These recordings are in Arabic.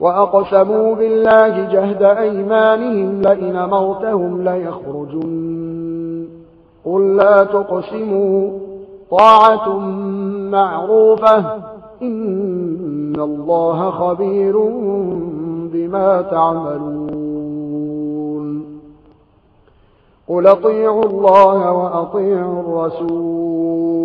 وأقسموا بالله جهد أيمانهم لئن موتهم ليخرجن قل لا تقسموا طاعة معروفة إن الله خبير بما تعملون قل اطيعوا الله وأطيعوا الرسول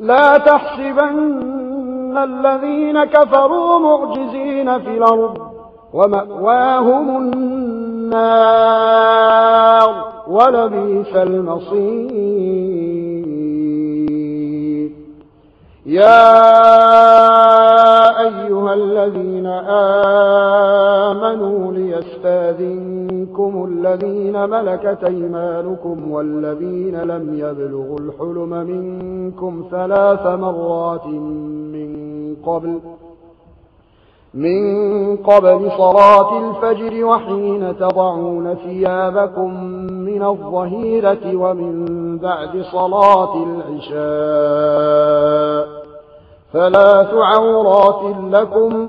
لا تحسبن الذين كفروا معجزين في الأرض ومأواهم النار ولبيس المصير. يا أيها الذين آمنوا آمنوا ليستاذنكم الذين ملكت أيمانكم والذين لم يبلغوا الحلم منكم ثلاث مرات من قبل من قبل صلاة الفجر وحين تضعون ثيابكم من الظهيرة ومن بعد صلاة العشاء ثلاث عورات لكم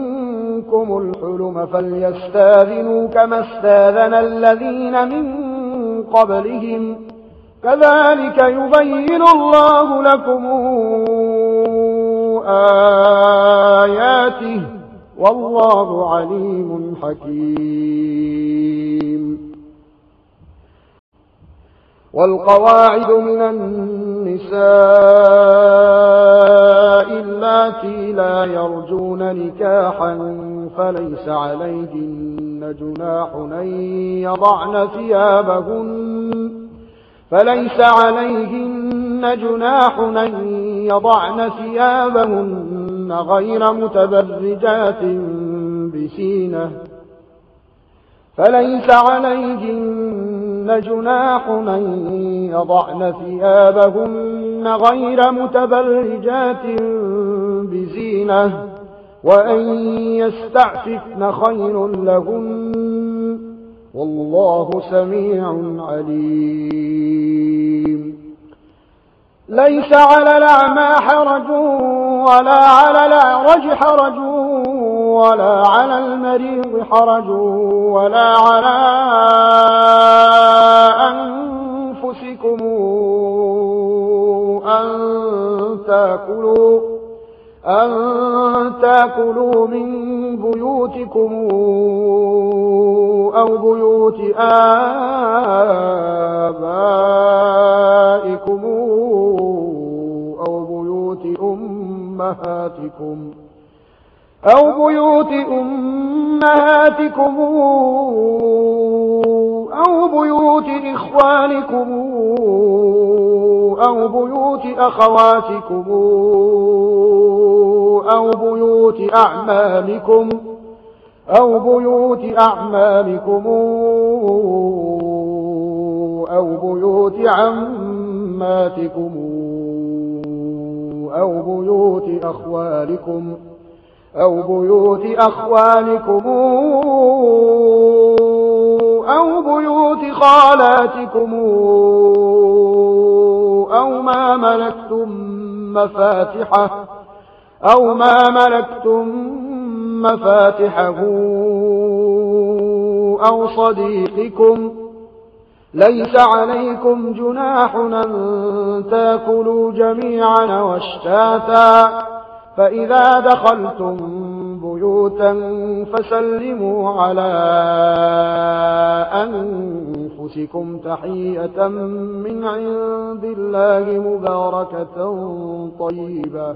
منكم الحلم فليستاذنوا كما استاذن الذين من قبلهم. كذلك يبين الله لكم آياته. والله عليم حكيم. والقواعد من النساء التي لا يرجون نكاحا فليس عليهن جناح أن يضعن ثيابهن. فليس عليهن جناح أن يضعن ثيابهن غير متبرجات بسينة. فليس عليهن جناح أن يضعن ثيابهن غير متبرجات بزينة وأن يستعففن خير لهم والله سميع عليم. ليس على الأعمى حرج ولا على الأعرج حرج ولا على المريض حرج ولا على أنفسكم أن تأكلوا أن تاكلوا من بيوتكم أو بيوت آبائكم أو بيوت أمهاتكم أو بيوت أمهاتكم أو بيوت إخوانكم أو بيوت أخواتكم أعمالكم أو بيوت أعمالكم أو بيوت عماتكم أو بيوت أخوالكم أو بيوت أخوالكم أو بيوت خالاتكم أو ما ملكتم مفاتحه أو ما ملكتم مفاتحه أو صديقكم ليس عليكم جناح أن تأكلوا جميعا واشتاتا فإذا دخلتم بيوتا فسلموا على أنفسكم تحية من عند الله مباركة طيبة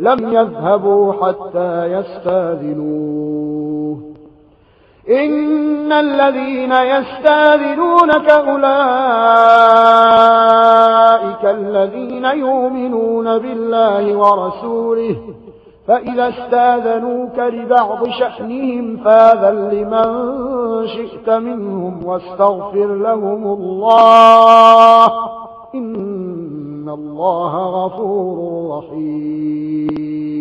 لم يذهبوا حتى يستاذنوه. إن الذين يستاذنونك أولئك الذين يؤمنون بالله ورسوله فإذا استاذنوك لبعض شأنهم فاذن لمن شئت منهم واستغفر لهم الله. إن الله غفور رحيم